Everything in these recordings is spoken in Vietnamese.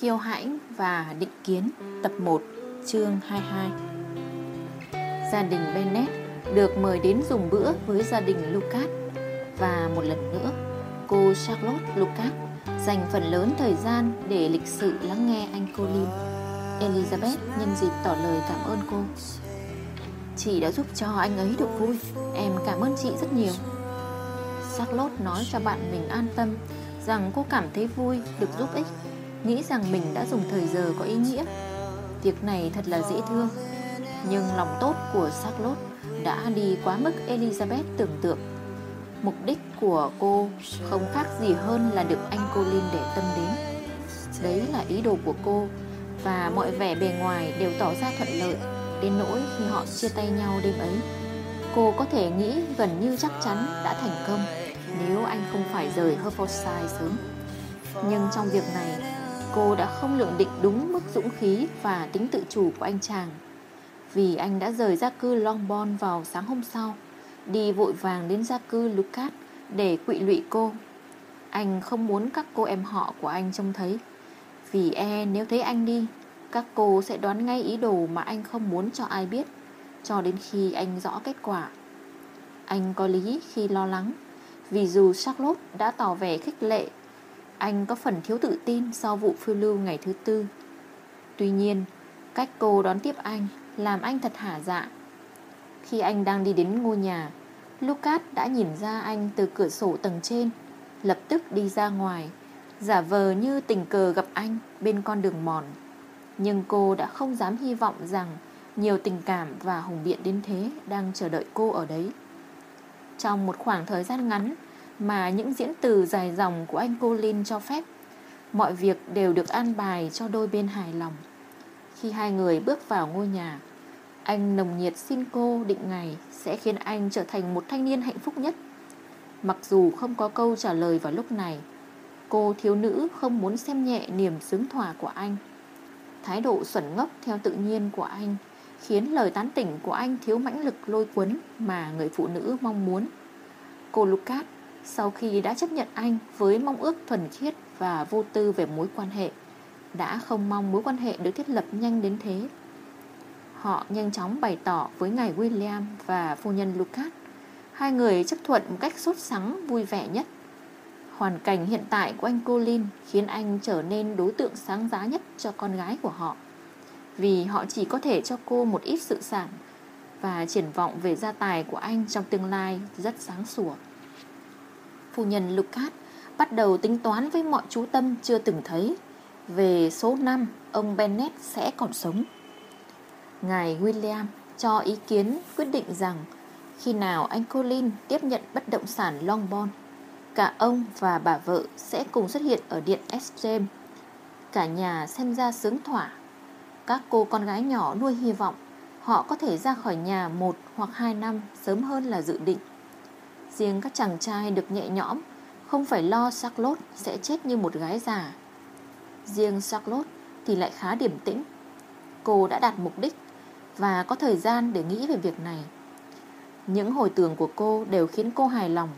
Kiêu hãnh và định kiến, Tập 1 chương 22 Gia đình Bennett được mời đến dùng bữa với gia đình Lucas. Và một lần nữa, cô Charlotte Lucas dành phần lớn thời gian để lịch sự lắng nghe anh Colin. Elizabeth nhân dịp tỏ lời cảm ơn cô. Chị đã giúp cho anh ấy được vui. Em cảm ơn chị rất nhiều. Charlotte nói cho bạn mình an tâm Rằng cô cảm thấy vui được giúp ích Nghĩ rằng mình đã dùng thời giờ có ý nghĩa. Việc này thật là dễ thương. Nhưng lòng tốt của Charlotte đã đi quá mức Elizabeth tưởng tượng. Mục đích của cô không khác gì hơn là được anh Colin để tâm đến. Đấy là ý đồ của cô, Và mọi vẻ bề ngoài đều tỏ ra thuận lợi Đến nỗi khi họ chia tay nhau đêm ấy. Cô có thể nghĩ gần như chắc chắn đã thành công Nếu anh không phải rời Hertfordshire sớm. Nhưng trong việc này Cô đã không lượng định đúng mức dũng khí và tính tự chủ của anh chàng. Vì anh đã rời gia cư Longbourn vào sáng hôm sau, Đi vội vàng đến gia cư Lucas để quỵ lụy cô. Anh không muốn các cô em họ của anh trông thấy. Vì e nếu thấy anh đi, Các cô sẽ đoán ngay ý đồ mà anh không muốn cho ai biết, Cho đến khi anh rõ kết quả. Anh có lý khi lo lắng, Vì dù Charlotte đã tỏ vẻ khích lệ anh có phần thiếu tự tin sau vụ phiêu lưu ngày thứ tư. Tuy nhiên, Cách cô đón tiếp anh Làm anh thật hả dạ. Khi anh đang đi đến ngôi nhà, Lucas đã nhìn ra anh từ cửa sổ tầng trên, Lập tức đi ra ngoài, Giả vờ như tình cờ gặp anh Bên con đường mòn. Nhưng cô đã không dám hy vọng rằng Nhiều tình cảm và hùng biện đến thế Đang chờ đợi cô ở đấy. Trong một khoảng thời gian ngắn mà những diễn từ dài dòng của anh Colin cho phép. Mọi việc đều được an bài cho đôi bên hài lòng. Khi hai người bước vào ngôi nhà, anh nồng nhiệt xin cô định ngày sẽ khiến anh trở thành một thanh niên hạnh phúc nhất. Mặc dù không có câu trả lời vào lúc này, cô thiếu nữ không muốn xem nhẹ niềm sướng thỏa của anh. Thái độ xuẩn ngốc theo tự nhiên của anh khiến lời tán tỉnh của anh thiếu mãnh lực lôi cuốn mà người phụ nữ mong muốn. Cô Lucas sau khi đã chấp nhận anh với mong ước thuần khiết và vô tư về mối quan hệ, Đã không mong mối quan hệ được thiết lập nhanh đến thế. Họ nhanh chóng bày tỏ với ngài William và phu nhân Lucas, Hai người chấp thuận một cách sốt sắng, vui vẻ nhất. Hoàn cảnh hiện tại của anh Colin khiến anh trở nên đối tượng sáng giá nhất cho con gái của họ, Vì họ chỉ có thể cho cô một ít sự sản Và triển vọng về gia tài của anh trong tương lai rất sáng sủa. Phu nhân Lucas bắt đầu tính toán với mọi chú tâm chưa từng thấy về số năm ông Bennett sẽ còn sống. Ngài William cho ý kiến quyết định rằng khi nào anh Colin tiếp nhận bất động sản Longbourn, cả ông và bà vợ sẽ cùng xuất hiện ở điện Extreme. Cả nhà xem ra sướng thỏa. Các cô con gái nhỏ nuôi hy vọng họ có thể ra khỏi nhà một hoặc hai năm sớm hơn là dự định. Riêng các chàng trai được nhẹ nhõm, Không phải lo Charlotte sẽ chết như một gái già. Riêng Charlotte thì lại khá điểm tĩnh. Cô đã đạt mục đích Và có thời gian để nghĩ về việc này. Những hồi tưởng của cô đều khiến cô hài lòng.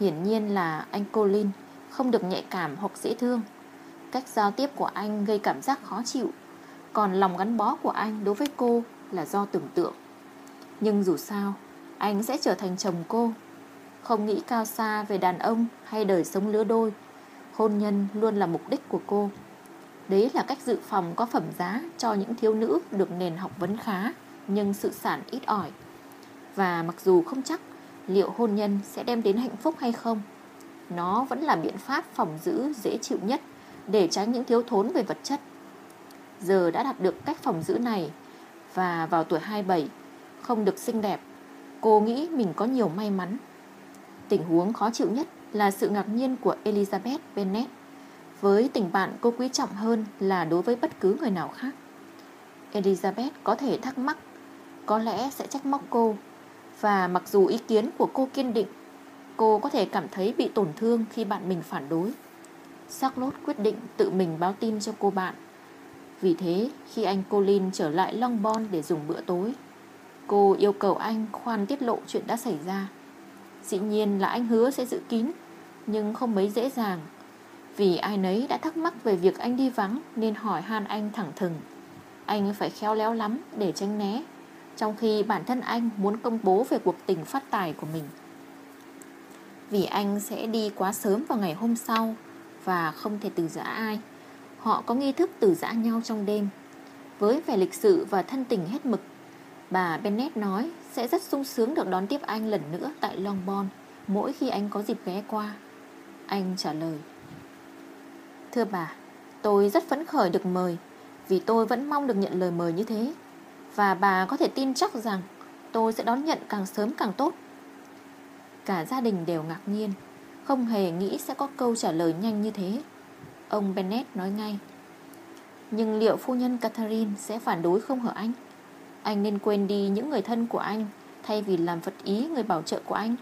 Hiển nhiên là anh Colin Không được nhạy cảm hoặc dễ thương. Cách giao tiếp của anh gây cảm giác khó chịu. Còn lòng gắn bó của anh đối với cô là do tưởng tượng. Nhưng dù sao, Anh sẽ trở thành chồng cô không nghĩ cao xa về đàn ông hay đời sống lứa đôi. Hôn nhân luôn là mục đích của cô. Đấy là cách dự phòng có phẩm giá cho những thiếu nữ được nền học vấn khá, Nhưng sự sản ít ỏi. Và mặc dù không chắc liệu hôn nhân sẽ đem đến hạnh phúc hay không, Nó vẫn là biện pháp phòng giữ dễ chịu nhất Để tránh những thiếu thốn về vật chất. Giờ đã đạt được cách phòng giữ này, Và vào tuổi 27 Không được xinh đẹp, Cô nghĩ mình có nhiều may mắn. Tình huống khó chịu nhất là sự ngạc nhiên của Elizabeth Bennet với tình bạn cô quý trọng hơn là đối với bất cứ người nào khác. Elizabeth có thể thắc mắc, có lẽ sẽ trách móc cô và mặc dù ý kiến của cô kiên định, cô có thể cảm thấy bị tổn thương khi bạn mình phản đối. Charlotte quyết định tự mình báo tin cho cô bạn. Vì thế, khi anh Colin trở lại Longbourn để dùng bữa tối, cô yêu cầu anh khoan tiết lộ chuyện đã xảy ra. Dĩ nhiên là anh hứa sẽ giữ kín, Nhưng không mấy dễ dàng. Vì ai nấy đã thắc mắc về việc anh đi vắng Nên hỏi han anh thẳng thừng. Anh phải khéo léo lắm để tránh né, Trong khi bản thân anh muốn công bố về cuộc tình phát tài của mình. Vì anh sẽ đi quá sớm vào ngày hôm sau Và không thể từ giã ai. Họ có nghi thức từ giã nhau trong đêm. Với vẻ lịch sự và thân tình hết mực Bà Bennett nói sẽ rất sung sướng được đón tiếp anh lần nữa tại Longbourn mỗi khi anh có dịp ghé qua. Anh trả lời. Thưa bà, tôi rất phấn khởi được mời vì tôi vẫn mong được nhận lời mời như thế. Và bà có thể tin chắc rằng tôi sẽ đón nhận càng sớm càng tốt. Cả gia đình đều ngạc nhiên, không hề nghĩ sẽ có câu trả lời nhanh như thế. Ông Bennett nói ngay. Nhưng liệu phu nhân Catherine sẽ phản đối không hả anh? Anh nên quên đi những người thân của anh, Thay vì làm vật ý người bảo trợ của anh.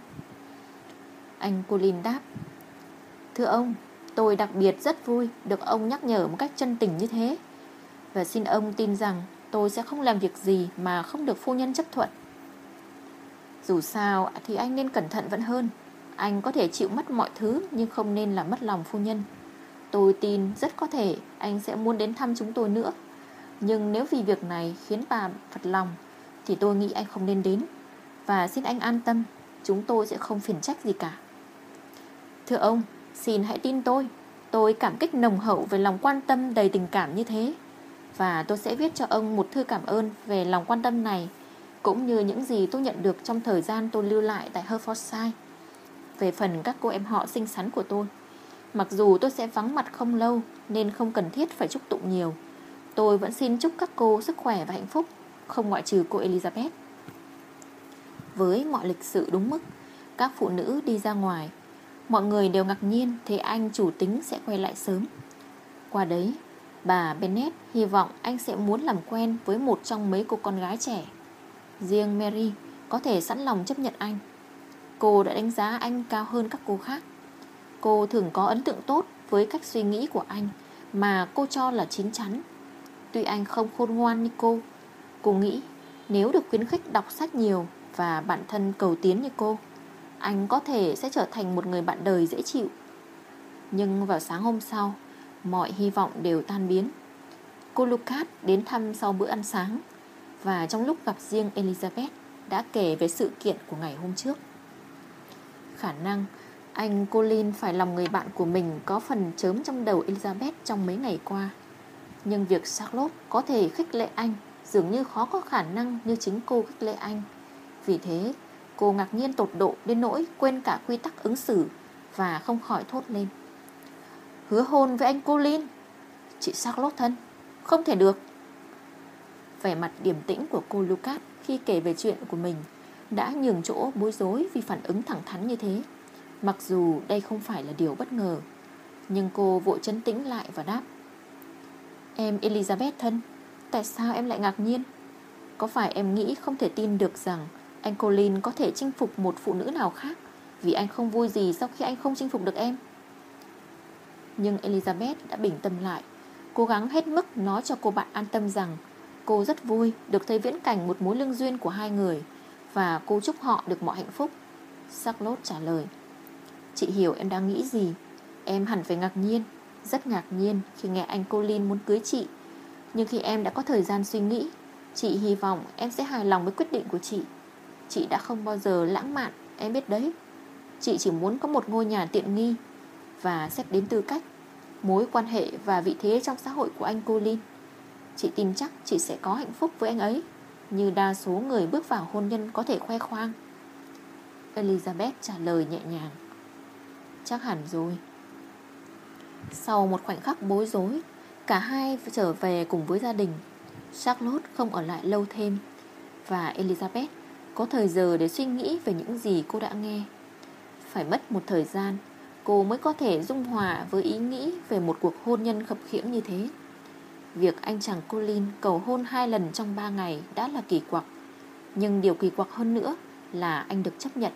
Anh Colin đáp, Thưa ông, Tôi đặc biệt rất vui Được ông nhắc nhở một cách chân tình như thế. Và xin ông tin rằng Tôi sẽ không làm việc gì Mà không được phu nhân chấp thuận. Dù sao thì anh nên cẩn thận vẫn hơn. Anh có thể chịu mất mọi thứ Nhưng không nên làm mất lòng phu nhân. Tôi tin rất có thể Anh sẽ muốn đến thăm chúng tôi nữa nhưng nếu vì việc này khiến bà phật lòng, Thì tôi nghĩ anh không nên đến. Và xin anh an tâm, Chúng tôi sẽ không phiền trách gì cả. Thưa ông, Xin hãy tin tôi. Tôi cảm kích nồng hậu về lòng quan tâm đầy tình cảm như thế. Và tôi sẽ viết cho ông một thư cảm ơn Về lòng quan tâm này, Cũng như những gì tôi nhận được trong thời gian tôi lưu lại tại Hertfordshire Về phần các cô em họ xinh xắn của tôi, Mặc dù tôi sẽ vắng mặt không lâu, Nên không cần thiết phải chúc tụng nhiều. Tôi vẫn xin chúc các cô sức khỏe và hạnh phúc, Không ngoại trừ cô Elizabeth. Với mọi lịch sự đúng mức, Các phụ nữ đi ra ngoài, Mọi người đều ngạc nhiên Thấy anh chủ tính sẽ quay lại sớm. Qua đấy, Bà Bennett hy vọng anh sẽ muốn làm quen Với một trong mấy cô con gái trẻ. Riêng Mary Có thể sẵn lòng chấp nhận anh. Cô đã đánh giá anh cao hơn các cô khác. Cô thường có ấn tượng tốt Với cách suy nghĩ của anh Mà cô cho là chín chắn. Tuy anh không khôn ngoan như cô Cô nghĩ nếu được khuyến khích đọc sách nhiều Và bản thân cầu tiến như cô, Anh có thể sẽ trở thành một người bạn đời dễ chịu. Nhưng vào sáng hôm sau, Mọi hy vọng đều tan biến. Cô Lucas đến thăm sau bữa ăn sáng Và trong lúc gặp riêng Elizabeth Đã kể về sự kiện của ngày hôm trước. Khả năng anh Colin phải lòng người bạn của mình Có phần chớm trong đầu Elizabeth trong mấy ngày qua nhưng việc Charlotte có thể khích lệ anh Dường như khó có khả năng như chính cô khích lệ anh. Vì thế, cô ngạc nhiên tột độ đến nỗi quên cả quy tắc ứng xử Và không khỏi thốt lên. Hứa hôn với anh Colin? Chị Charlotte thân? Không thể được. Vẻ mặt điềm tĩnh của cô Lucas Khi kể về chuyện của mình Đã nhường chỗ bối rối vì phản ứng thẳng thắn như thế. Mặc dù đây không phải là điều bất ngờ, Nhưng cô vội chấn tĩnh lại và đáp. Em Elizabeth thân, Tại sao em lại ngạc nhiên? Có phải em nghĩ không thể tin được rằng Anh Colin có thể chinh phục một phụ nữ nào khác Vì anh không vui gì Sau khi anh không chinh phục được em? Nhưng Elizabeth đã bình tâm lại, Cố gắng hết mức nói cho cô bạn an tâm rằng Cô rất vui được thấy viễn cảnh một mối lương duyên của hai người Và cô chúc họ được mọi hạnh phúc. Charlotte trả lời, Chị hiểu em đang nghĩ gì. Em hẳn phải ngạc nhiên rất ngạc nhiên khi nghe anh Colin muốn cưới chị. Nhưng khi em đã có thời gian suy nghĩ, Chị hy vọng em sẽ hài lòng với quyết định của chị. Chị đã không bao giờ lãng mạn, Em biết đấy. Chị chỉ muốn có một ngôi nhà tiện nghi. Và xét đến tư cách, Mối quan hệ và vị thế trong xã hội của anh Colin, Chị tin chắc chị sẽ có hạnh phúc với anh ấy, Như đa số người bước vào hôn nhân có thể khoe khoang. Elizabeth trả lời nhẹ nhàng. Chắc hẳn rồi sau một khoảnh khắc bối rối, Cả hai trở về cùng với gia đình, Charlotte không ở lại lâu thêm Và Elizabeth có thời giờ để suy nghĩ về những gì cô đã nghe. Phải mất một thời gian, Cô mới có thể dung hòa với ý nghĩ về một cuộc hôn nhân khập khiễng như thế. Việc anh chàng Colin cầu hôn hai lần trong ba ngày đã là kỳ quặc, Nhưng điều kỳ quặc hơn nữa là anh được chấp nhận.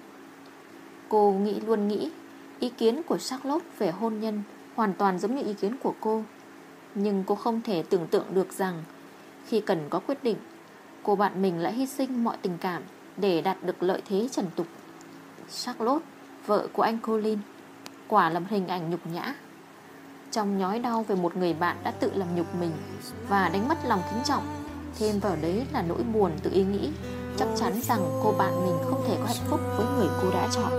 Cô nghĩ luôn nghĩ Ý kiến của Charlotte về hôn nhân Hoàn toàn giống như ý kiến của cô. Nhưng cô không thể tưởng tượng được rằng, Khi cần có quyết định, Cô bạn mình lại hy sinh mọi tình cảm Để đạt được lợi thế trần tục. Charlotte, Vợ của anh Colin, Quả là một hình ảnh nhục nhã. Trong nhói đau về một người bạn đã tự làm nhục mình Và đánh mất lòng kính trọng, Thêm vào đấy là nỗi buồn tự ý nghĩ Chắc chắn rằng cô bạn mình không thể có hạnh phúc với người cô đã chọn.